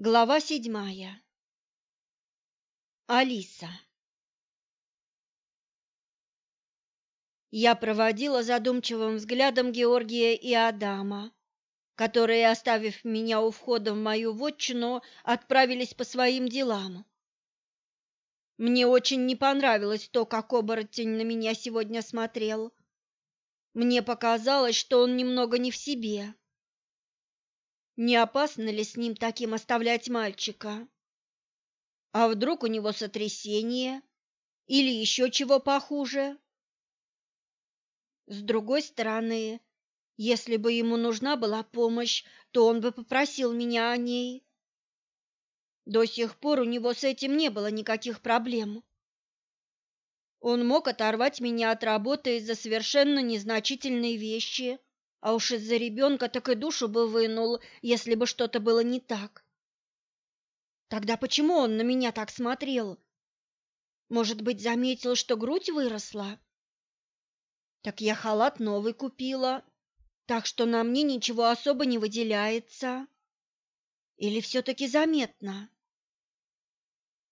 Глава седьмая. Алиса. Я проводила задумчивым взглядом Георгия и Адама, которые, оставив меня у входа в мою вотчину, отправились по своим делам. Мне очень не понравилось то, как оборотень на меня сегодня смотрел. Мне показалось, что он немного не в себе. Не опасно ли с ним таким оставлять мальчика? А вдруг у него сотрясение или еще чего похуже? С другой стороны, если бы ему нужна была помощь, то он бы попросил меня о ней. До сих пор у него с этим не было никаких проблем. Он мог оторвать меня от работы из-за совершенно незначительной вещи а уж из-за ребенка так и душу бы вынул, если бы что-то было не так. Тогда почему он на меня так смотрел? Может быть, заметил, что грудь выросла? Так я халат новый купила, так что на мне ничего особо не выделяется. Или все-таки заметно?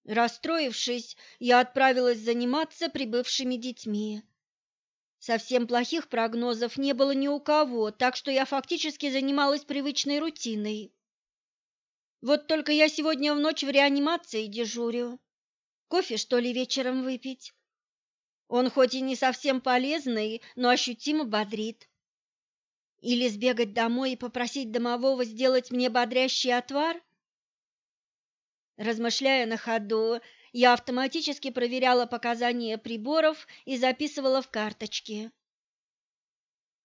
Расстроившись, я отправилась заниматься прибывшими детьми. Совсем плохих прогнозов не было ни у кого, так что я фактически занималась привычной рутиной. Вот только я сегодня в ночь в реанимации дежурю. Кофе, что ли, вечером выпить? Он хоть и не совсем полезный, но ощутимо бодрит. Или сбегать домой и попросить домового сделать мне бодрящий отвар? Размышляя на ходу, я автоматически проверяла показания приборов и записывала в карточки.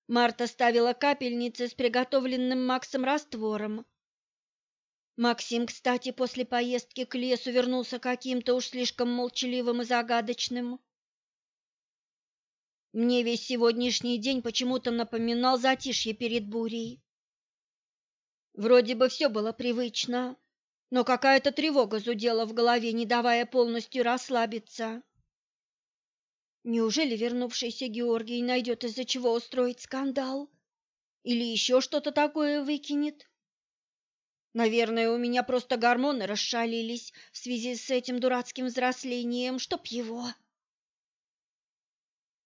Марта ставила капельницы с приготовленным Максом раствором. Максим, кстати, после поездки к лесу вернулся каким-то уж слишком молчаливым и загадочным. Мне весь сегодняшний день почему-то напоминал затишье перед бурей. Вроде бы все было привычно, но какая-то тревога зудела в голове, не давая полностью расслабиться. Неужели вернувшийся Георгий найдет из-за чего устроить скандал? Или еще что-то такое выкинет? Наверное, у меня просто гормоны расшалились в связи с этим дурацким взрослением, чтоб его.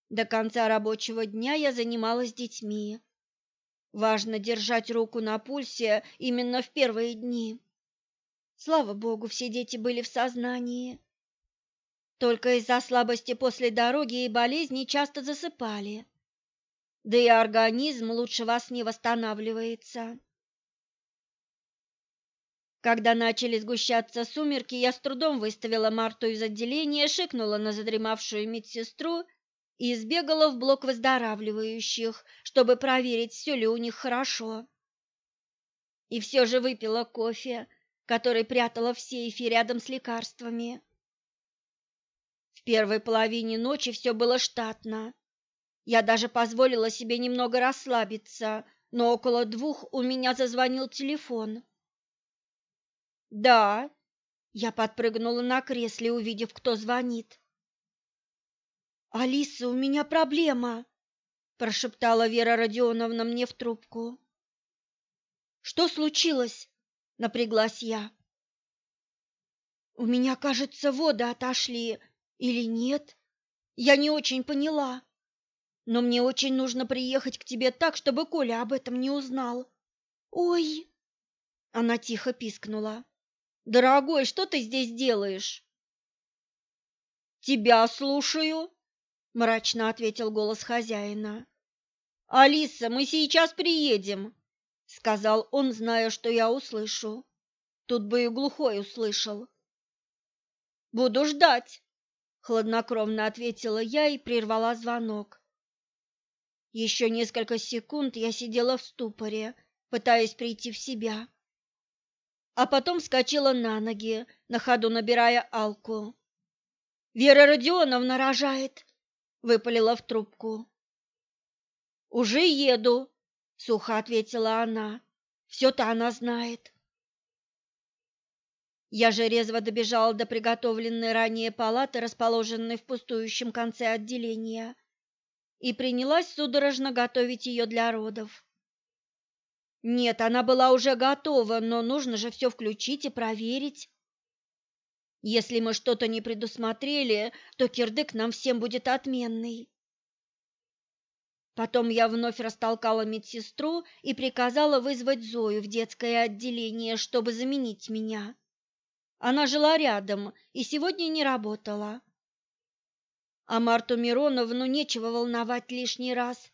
До конца рабочего дня я занималась детьми. Важно держать руку на пульсе именно в первые дни. Слава богу, все дети были в сознании. Только из-за слабости после дороги и болезни часто засыпали. Да и организм лучше вас не восстанавливается. Когда начали сгущаться сумерки, я с трудом выставила Марту из отделения, шикнула на задремавшую медсестру и сбегала в блок выздоравливающих, чтобы проверить, все ли у них хорошо. И все же выпила кофе, который прятала в сейфе рядом с лекарствами. В первой половине ночи все было штатно. Я даже позволила себе немного расслабиться, но около двух у меня зазвонил телефон. «Да», — я подпрыгнула на кресле, увидев, кто звонит. «Алиса, у меня проблема», — прошептала Вера Родионовна мне в трубку. «Что случилось?» Напряглась я. У меня, кажется, воды отошли или нет? Я не очень поняла. Но мне очень нужно приехать к тебе так, чтобы Коля об этом не узнал. Ой! Она тихо пискнула. Дорогой, что ты здесь делаешь? Тебя слушаю, мрачно ответил голос хозяина. Алиса, мы сейчас приедем сказал он, зная, что я услышу. Тут бы и глухой услышал. Буду ждать, хладнокровно ответила я и прервала звонок. Еще несколько секунд я сидела в ступоре, пытаясь прийти в себя. А потом вскочила на ноги, на ходу набирая Алку. Вера Родионовна рожает, выпалила в трубку. Уже еду, сухо ответила она. Все-то она знает. Я же резво добежала до приготовленной ранее палаты, расположенной в пустующем конце отделения, и принялась судорожно готовить ее для родов. Нет, она была уже готова, но нужно же все включить и проверить. Если мы что-то не предусмотрели, то кирдык нам всем будет отменный. Потом я вновь растолкала медсестру и приказала вызвать Зою в детское отделение, чтобы заменить меня. Она жила рядом и сегодня не работала. А Марту Мироновну нечего волновать лишний раз.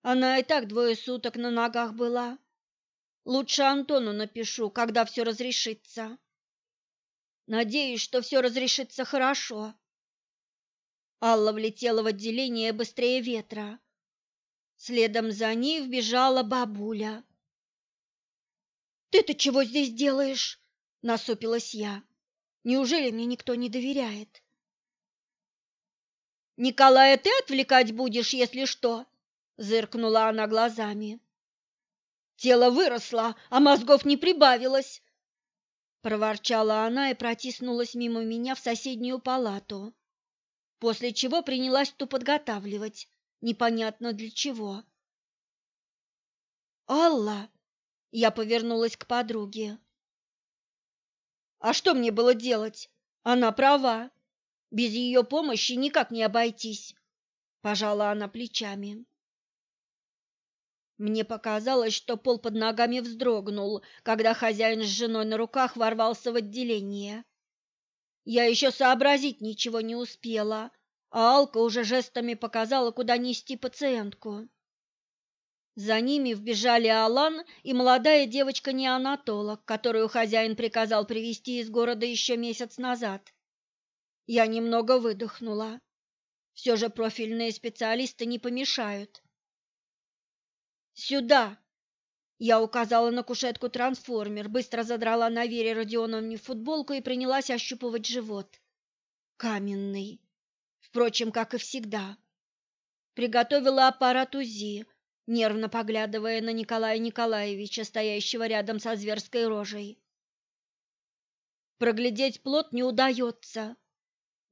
Она и так двое суток на ногах была. Лучше Антону напишу, когда все разрешится. Надеюсь, что все разрешится хорошо. Алла влетела в отделение быстрее ветра. Следом за ней вбежала бабуля. «Ты-то чего здесь делаешь?» — насупилась я. «Неужели мне никто не доверяет?» «Николая ты отвлекать будешь, если что?» — зыркнула она глазами. «Тело выросло, а мозгов не прибавилось!» Проворчала она и протиснулась мимо меня в соседнюю палату, после чего принялась ту подготавливать непонятно для чего. «Алла!» — я повернулась к подруге. «А что мне было делать? Она права. Без ее помощи никак не обойтись», — пожала она плечами. Мне показалось, что пол под ногами вздрогнул, когда хозяин с женой на руках ворвался в отделение. Я еще сообразить ничего не успела, а Алка уже жестами показала, куда нести пациентку. За ними вбежали Алан и молодая девочка-неонатолог, которую хозяин приказал привезти из города еще месяц назад. Я немного выдохнула. Все же профильные специалисты не помешают. «Сюда!» Я указала на кушетку трансформер, быстро задрала на Вере Родионовне футболку и принялась ощупывать живот. Каменный впрочем, как и всегда. Приготовила аппарат УЗИ, нервно поглядывая на Николая Николаевича, стоящего рядом со зверской рожей. Проглядеть плод не удается,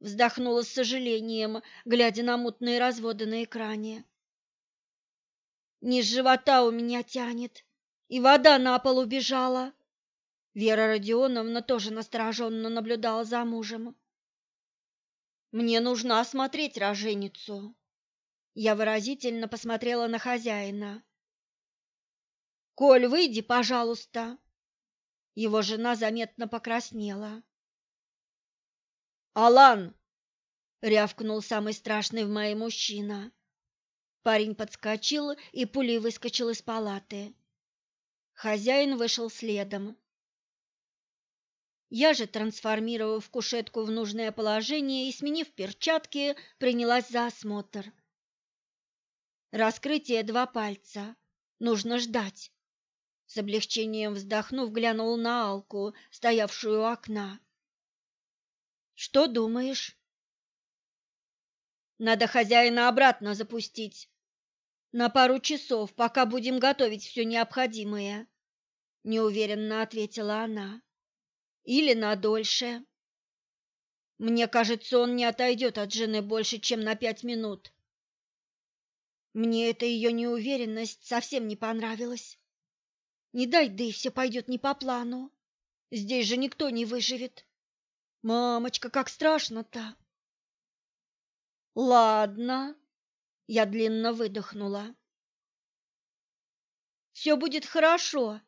вздохнула с сожалением, глядя на мутные разводы на экране. Низ живота у меня тянет, и вода на пол убежала. Вера Родионовна тоже настороженно наблюдала за мужем. Мне нужно осмотреть роженицу. Я выразительно посмотрела на хозяина. Коль, выйди, пожалуйста. Его жена заметно покраснела. Алан, рявкнул самый страшный в моей мужчина. Парень подскочил и пулей выскочил из палаты. Хозяин вышел следом. Я же, трансформировав кушетку в нужное положение и сменив перчатки, принялась за осмотр. Раскрытие два пальца. Нужно ждать. С облегчением вздохнув, глянул на Алку, стоявшую у окна. Что думаешь? Надо хозяина обратно запустить. На пару часов, пока будем готовить все необходимое, неуверенно ответила она или на дольше. Мне кажется, он не отойдет от жены больше, чем на пять минут. Мне эта ее неуверенность совсем не понравилась. Не дай, да и все пойдет не по плану. Здесь же никто не выживет. Мамочка, как страшно-то. Ладно, я длинно выдохнула. Все будет хорошо,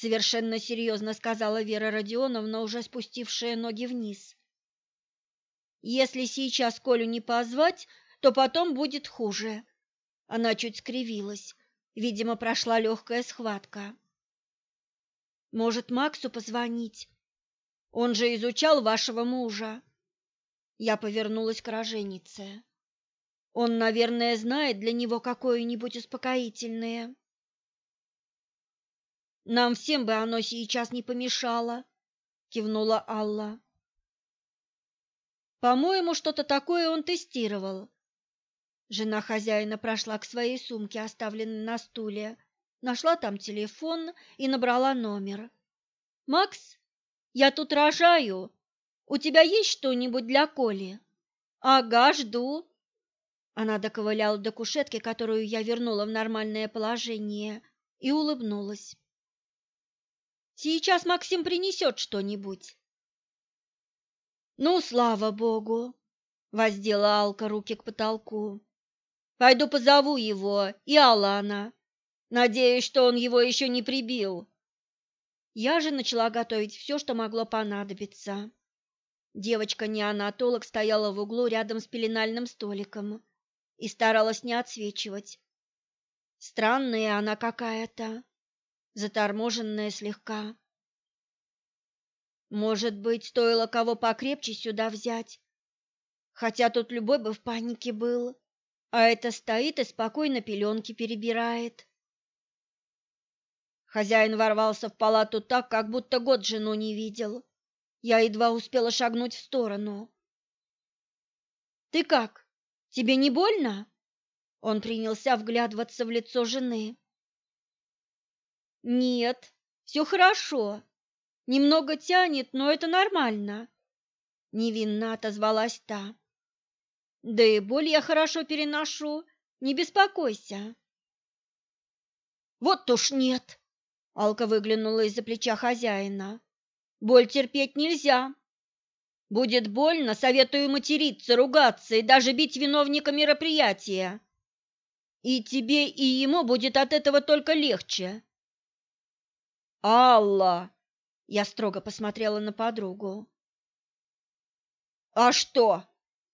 совершенно серьезно сказала Вера Родионовна, уже спустившая ноги вниз. Если сейчас Колю не позвать, то потом будет хуже. Она чуть скривилась. Видимо, прошла легкая схватка. Может, Максу позвонить? Он же изучал вашего мужа. Я повернулась к роженице. Он, наверное, знает для него какое-нибудь успокоительное. Нам всем бы оно сейчас не помешало, кивнула Алла. По-моему, что-то такое он тестировал. Жена хозяина прошла к своей сумке, оставленной на стуле, нашла там телефон и набрала номер. Макс, я тут рожаю. У тебя есть что-нибудь для Коли? Ага, жду. Она доковыляла до кушетки, которую я вернула в нормальное положение, и улыбнулась. Сейчас Максим принесет что-нибудь. Ну, слава богу, воздела Алка руки к потолку. Пойду позову его и Алана. Надеюсь, что он его еще не прибил. Я же начала готовить все, что могло понадобиться. Девочка-неонатолог стояла в углу рядом с пеленальным столиком и старалась не отсвечивать. Странная она какая-то, заторможенная слегка. Может быть, стоило кого покрепче сюда взять, хотя тут любой бы в панике был, а это стоит и спокойно пеленки перебирает. Хозяин ворвался в палату так, как будто год жену не видел. Я едва успела шагнуть в сторону. «Ты как? Тебе не больно?» Он принялся вглядываться в лицо жены. «Нет, все хорошо. Немного тянет, но это нормально», — невинно отозвалась та. «Да и боль я хорошо переношу, не беспокойся». «Вот уж нет!» — Алка выглянула из-за плеча хозяина. «Боль терпеть нельзя. Будет больно, советую материться, ругаться и даже бить виновника мероприятия. И тебе, и ему будет от этого только легче». «Алла!» — я строго посмотрела на подругу. «А что?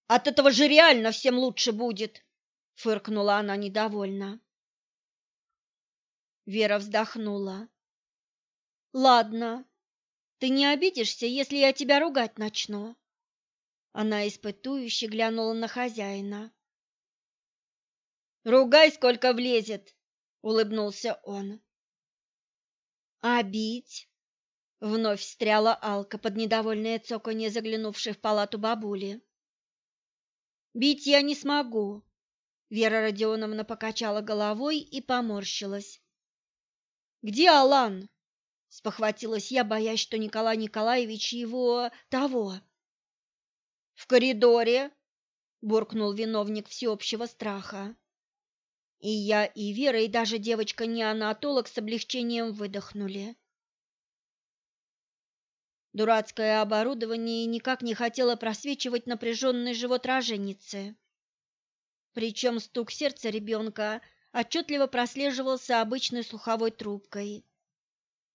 От этого же реально всем лучше будет!» — фыркнула она недовольно. Вера вздохнула. «Ладно, ты не обидишься, если я тебя ругать начну?» Она испытующе глянула на хозяина. «Ругай, сколько влезет!» — улыбнулся он. «А бить?» — вновь встряла Алка под недовольное цоканье заглянувшей в палату бабули. «Бить я не смогу», — Вера Родионовна покачала головой и поморщилась. «Где Алан?» — спохватилась я, боясь, что Николай Николаевич его... того. «В коридоре», — буркнул виновник всеобщего страха. И я, и Вера, и даже девочка-неонатолог с облегчением выдохнули. Дурацкое оборудование никак не хотело просвечивать напряженный живот роженицы. Причем стук сердца ребенка отчетливо прослеживался обычной слуховой трубкой.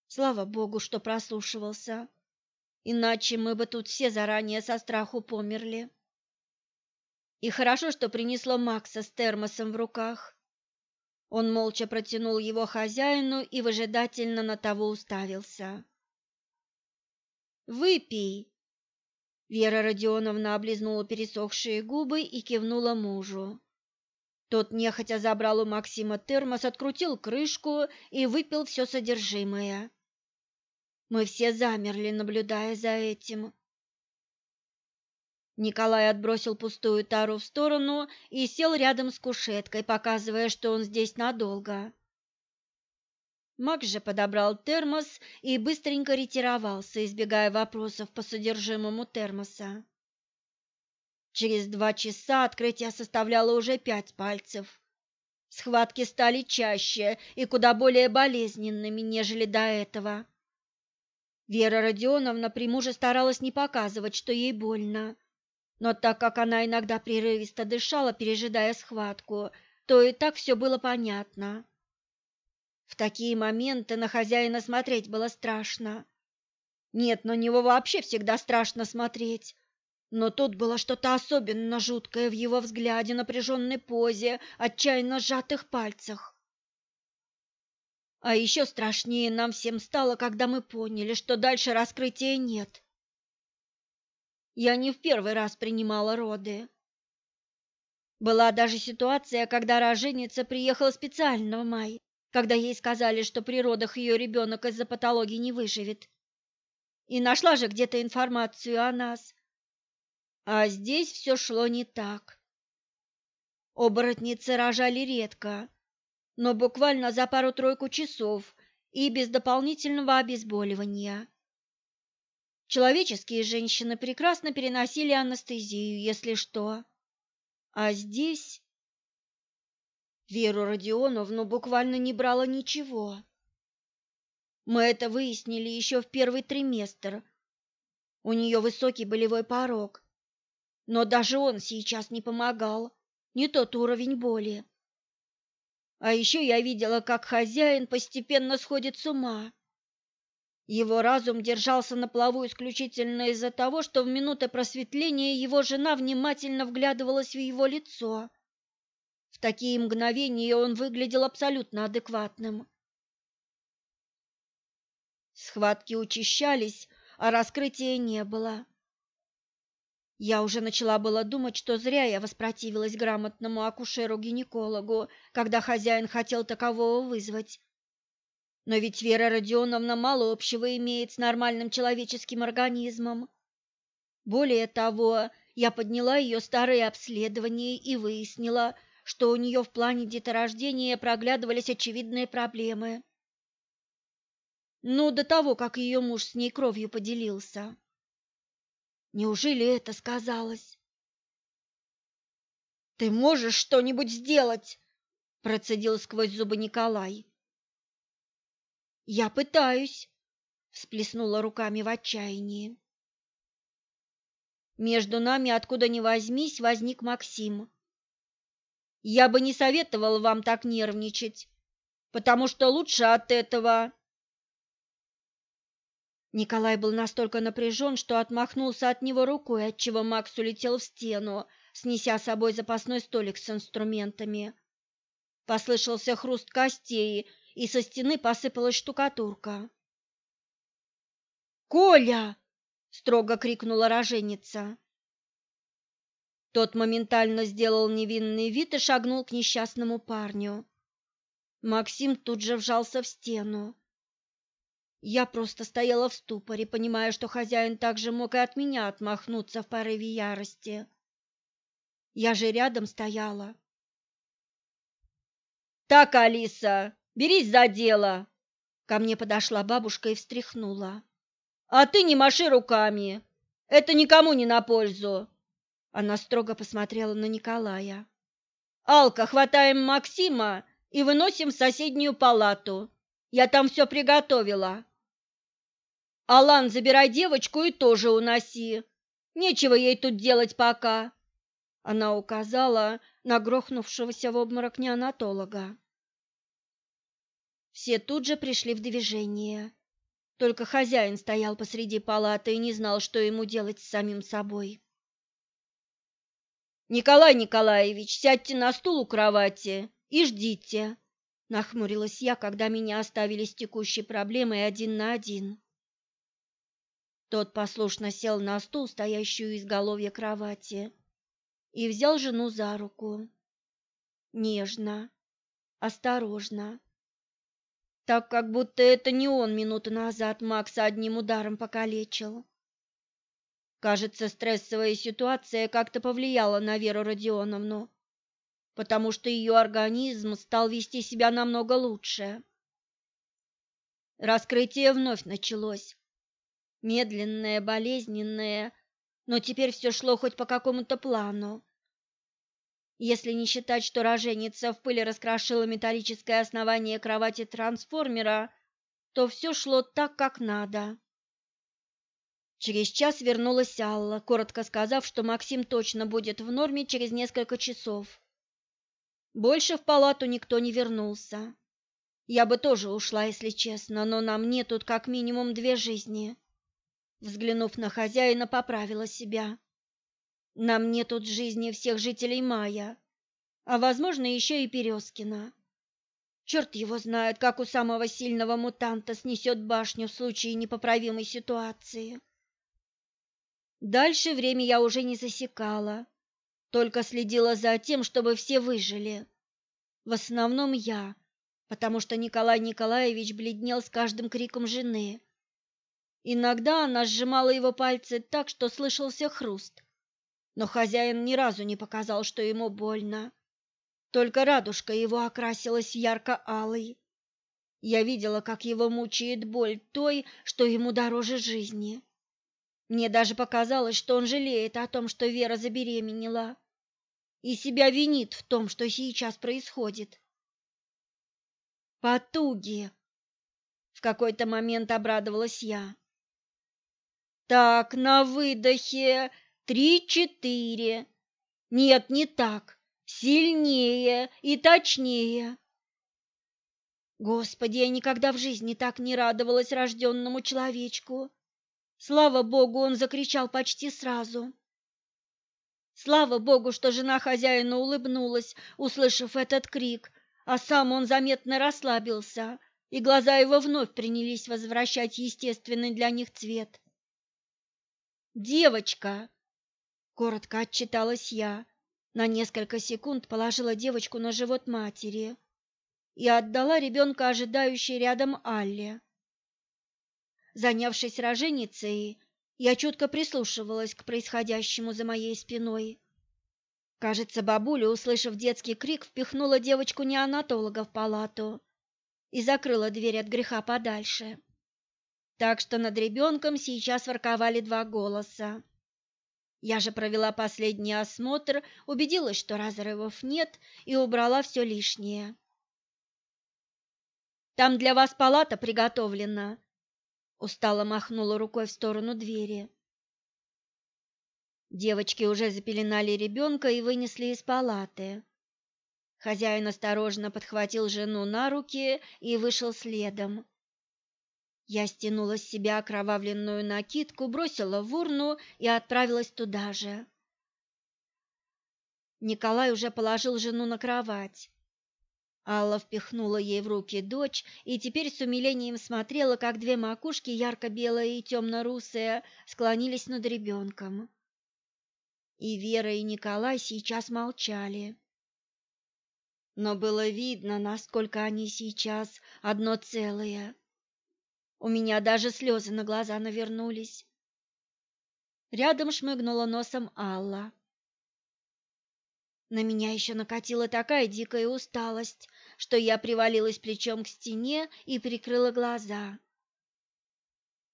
Слава богу, что прослушивался, иначе мы бы тут все заранее со страху померли. И хорошо, что принесло Макса с термосом в руках. Он молча протянул его хозяину и выжидательно на того уставился. «Выпей!» Вера Родионовна облизнула пересохшие губы и кивнула мужу. Тот нехотя забрал у Максима термос, открутил крышку и выпил все содержимое. Мы все замерли, наблюдая за этим. Николай отбросил пустую тару в сторону и сел рядом с кушеткой, показывая, что он здесь надолго. Макс же подобрал термос и быстренько ретировался, избегая вопросов по содержимому термоса. Через два часа открытие составляло уже пять пальцев. Схватки стали чаще и куда более болезненными, нежели до этого. Вера Родионовна при муже старалась не показывать, что ей больно, но так как она иногда прерывисто дышала, пережидая схватку, то и так все было понятно. В такие моменты на хозяина смотреть было страшно. Нет, на него вообще всегда страшно смотреть. Но тут было что-то особенно жуткое в его взгляде, напряженной позе, отчаянно сжатых пальцах. А еще страшнее нам всем стало, когда мы поняли, что дальше раскрытия нет. Я не в первый раз принимала роды. Была даже ситуация, когда роженица приехала специально в май, когда ей сказали, что при родах ее ребенок из-за патологии не выживет. И нашла же где-то информацию о нас. А здесь все шло не так. Оборотницы рожали редко, но буквально за пару-тройку часов и без дополнительного обезболивания. Человеческие женщины прекрасно переносили анестезию, если что. А здесь... Веру Родионовну буквально не брала ничего. Мы это выяснили еще в первый триместр. У нее высокий болевой порог, но даже он сейчас не помогал, не тот уровень боли. А еще я видела, как хозяин постепенно сходит с ума. Его разум держался на плаву исключительно из-за того, что в минуты просветления его жена внимательно вглядывалась в его лицо. В такие мгновения он выглядел абсолютно адекватным. Схватки учащались, а раскрытия не было. Я уже начала было думать, что зря я воспротивилась грамотному акушеру-гинекологу, когда хозяин хотел такового вызвать. Но ведь Вера Родионовна мало общего имеет с нормальным человеческим организмом. Более того, я подняла ее старые обследования и выяснила, что у нее в плане деторождения проглядывались очевидные проблемы. Ну, до того, как ее муж с ней кровью поделился. Неужели это сказалось? «Ты можешь что-нибудь сделать?» – процедил сквозь зубы Николай. Я пытаюсь, всплеснула руками в отчаянии. Между нами, откуда ни возьмись, возник Максим. Я бы не советовал вам так нервничать, потому что лучше от этого. Николай был настолько напряжен, что отмахнулся от него рукой, отчего Макс улетел в стену, снеся с собой запасной столик с инструментами. Послышался хруст костей, и со стены посыпалась штукатурка. «Коля!» — строго крикнула роженица. Тот моментально сделал невинный вид и шагнул к несчастному парню. Максим тут же вжался в стену. Я просто стояла в ступоре, понимая, что хозяин также мог и от меня отмахнуться в порыве ярости. Я же рядом стояла. «Так, Алиса, Берись за дело. Ко мне подошла бабушка и встряхнула. А ты не маши руками. Это никому не на пользу. Она строго посмотрела на Николая. Алка, хватаем Максима и выносим в соседнюю палату. Я там все приготовила. Алан, забирай девочку и тоже уноси. Нечего ей тут делать пока. Она указала на грохнувшегося в обморок неонатолога. Все тут же пришли в движение. Только хозяин стоял посреди палаты и не знал, что ему делать с самим собой. «Николай Николаевич, сядьте на стул у кровати и ждите», — нахмурилась я, когда меня оставили с текущей проблемой один на один. Тот послушно сел на стул, стоящую изголовья кровати, и взял жену за руку. Нежно, осторожно так как будто это не он минуту назад Макса одним ударом покалечил. Кажется, стрессовая ситуация как-то повлияла на Веру Родионовну, потому что ее организм стал вести себя намного лучше. Раскрытие вновь началось. Медленное, болезненное, но теперь все шло хоть по какому-то плану. Если не считать, что роженица в пыли раскрошила металлическое основание кровати трансформера, то все шло так, как надо. Через час вернулась Алла, коротко сказав, что Максим точно будет в норме через несколько часов. Больше в палату никто не вернулся. Я бы тоже ушла, если честно, но на мне тут как минимум две жизни. Взглянув на хозяина, поправила себя. На мне тут жизни всех жителей Мая, а, возможно, еще и Перескина. Черт его знает, как у самого сильного мутанта снесет башню в случае непоправимой ситуации. Дальше время я уже не засекала, только следила за тем, чтобы все выжили. В основном я, потому что Николай Николаевич бледнел с каждым криком жены. Иногда она сжимала его пальцы так, что слышался хруст но хозяин ни разу не показал, что ему больно. Только радужка его окрасилась ярко-алой. Я видела, как его мучает боль той, что ему дороже жизни. Мне даже показалось, что он жалеет о том, что Вера забеременела. и себя винит в том, что сейчас происходит. Потуги. В какой-то момент обрадовалась я. Так, на выдохе три-четыре. Нет, не так. Сильнее и точнее. Господи, я никогда в жизни так не радовалась рожденному человечку. Слава Богу, он закричал почти сразу. Слава Богу, что жена хозяина улыбнулась, услышав этот крик, а сам он заметно расслабился, и глаза его вновь принялись возвращать естественный для них цвет. «Девочка!» — коротко отчиталась я, на несколько секунд положила девочку на живот матери и отдала ребенка ожидающей рядом Алле. Занявшись роженицей, я чутко прислушивалась к происходящему за моей спиной. Кажется, бабуля, услышав детский крик, впихнула девочку-неонатолога в палату и закрыла дверь от греха подальше. Так что над ребенком сейчас ворковали два голоса. Я же провела последний осмотр, убедилась, что разрывов нет, и убрала все лишнее. «Там для вас палата приготовлена», Устало махнула рукой в сторону двери. Девочки уже запеленали ребенка и вынесли из палаты. Хозяин осторожно подхватил жену на руки и вышел следом. Я стянула с себя окровавленную накидку, бросила в урну и отправилась туда же. Николай уже положил жену на кровать. Алла впихнула ей в руки дочь и теперь с умилением смотрела, как две макушки, ярко-белая и темно-русая, склонились над ребенком. И Вера, и Николай сейчас молчали. Но было видно, насколько они сейчас одно целое. У меня даже слезы на глаза навернулись. Рядом шмыгнула носом Алла. На меня еще накатила такая дикая усталость, что я привалилась плечом к стене и прикрыла глаза.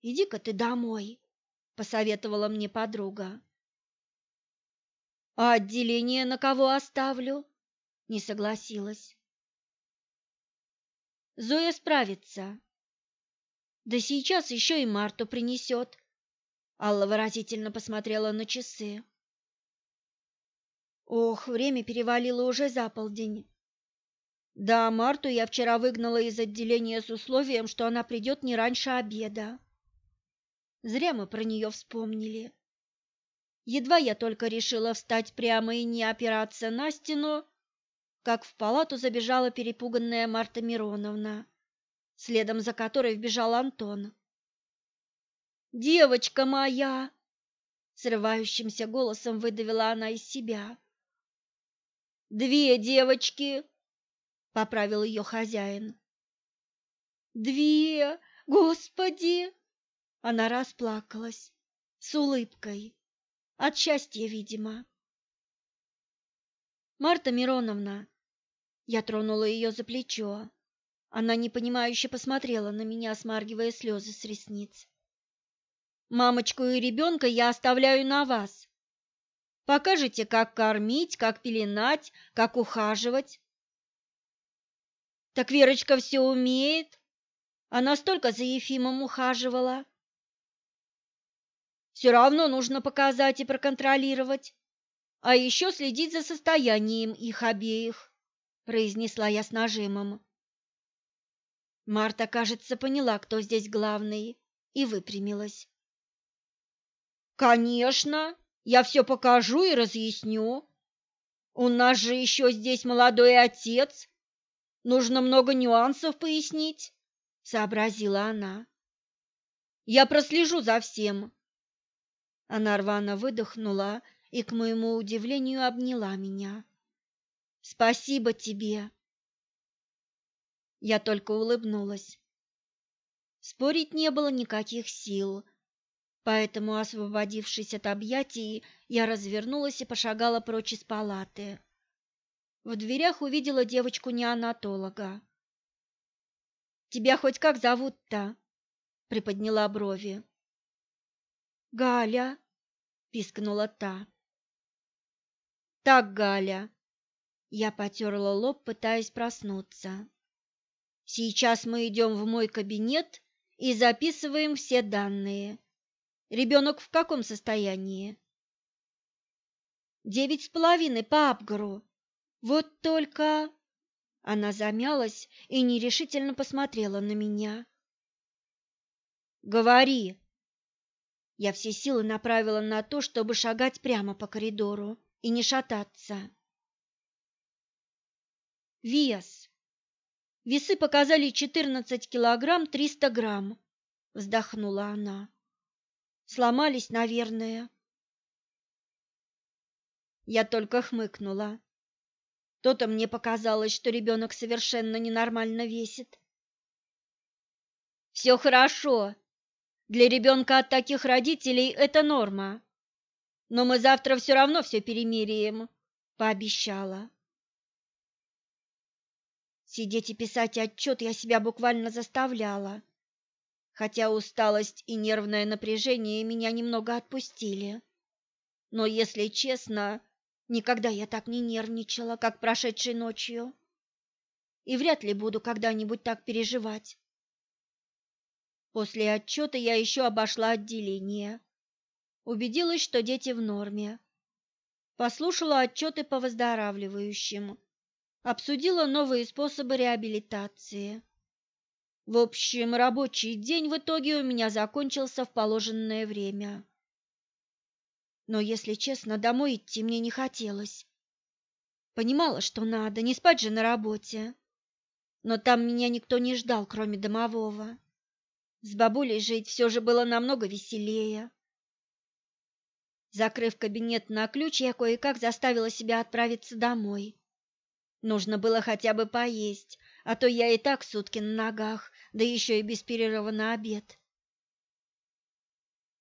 «Иди-ка ты домой», — посоветовала мне подруга. «А отделение на кого оставлю?» — не согласилась. «Зоя справится. Да сейчас еще и Марту принесет». Алла выразительно посмотрела на часы. Ох, время перевалило уже за полдень. Да, Марту я вчера выгнала из отделения с условием, что она придет не раньше обеда. Зря мы про нее вспомнили. Едва я только решила встать прямо и не опираться на стену, как в палату забежала перепуганная Марта Мироновна, следом за которой вбежал Антон. «Девочка моя!» — срывающимся голосом выдавила она из себя. Две девочки, поправил ее хозяин. Две, господи! Она расплакалась с улыбкой, от счастья, видимо. Марта Мироновна, я тронула ее за плечо. Она непонимающе посмотрела на меня, смаргивая слезы с ресниц. Мамочку и ребенка я оставляю на вас. Покажете, как кормить, как пеленать, как ухаживать. Так Верочка все умеет. Она столько за Ефимом ухаживала. Все равно нужно показать и проконтролировать, а еще следить за состоянием их обеих, произнесла я с нажимом. Марта, кажется, поняла, кто здесь главный, и выпрямилась. Конечно, я все покажу и разъясню. У нас же еще здесь молодой отец. Нужно много нюансов пояснить, сообразила она. Я прослежу за всем. Она рвано выдохнула и, к моему удивлению, обняла меня. Спасибо тебе. Я только улыбнулась. Спорить не было никаких сил. Поэтому, освободившись от объятий, я развернулась и пошагала прочь из палаты. В дверях увидела девочку-неонатолога. «Тебя хоть как зовут-то?» — приподняла брови. «Галя!» — пискнула та. Так, Галя. Я потерла лоб, пытаясь проснуться. Сейчас мы идем в мой кабинет и записываем все данные. Ребенок в каком состоянии? Девять с половиной по Абгару. Вот только... Она замялась и нерешительно посмотрела на меня. «Говори!» Я все силы направила на то, чтобы шагать прямо по коридору и не шататься. Вес. Весы показали 14 килограмм 300 грамм, вздохнула она. Сломались, наверное. Я только хмыкнула. То-то мне показалось, что ребенок совершенно ненормально весит. Все хорошо. Для ребенка от таких родителей это норма. Но мы завтра все равно все перемеряем, пообещала. Сидеть и писать отчет я себя буквально заставляла, хотя усталость и нервное напряжение меня немного отпустили. Но, если честно, Никогда я так не нервничала, как прошедшей ночью. И вряд ли буду когда-нибудь так переживать. После отчета я еще обошла отделение. Убедилась, что дети в норме. Послушала отчеты по выздоравливающим. Обсудила новые способы реабилитации. В общем, рабочий день в итоге у меня закончился в положенное время но, если честно, домой идти мне не хотелось. Понимала, что надо, не спать же на работе. Но там меня никто не ждал, кроме домового. С бабулей жить все же было намного веселее. Закрыв кабинет на ключ, я кое-как заставила себя отправиться домой. Нужно было хотя бы поесть, а то я и так сутки на ногах, да еще и без перерыва на обед.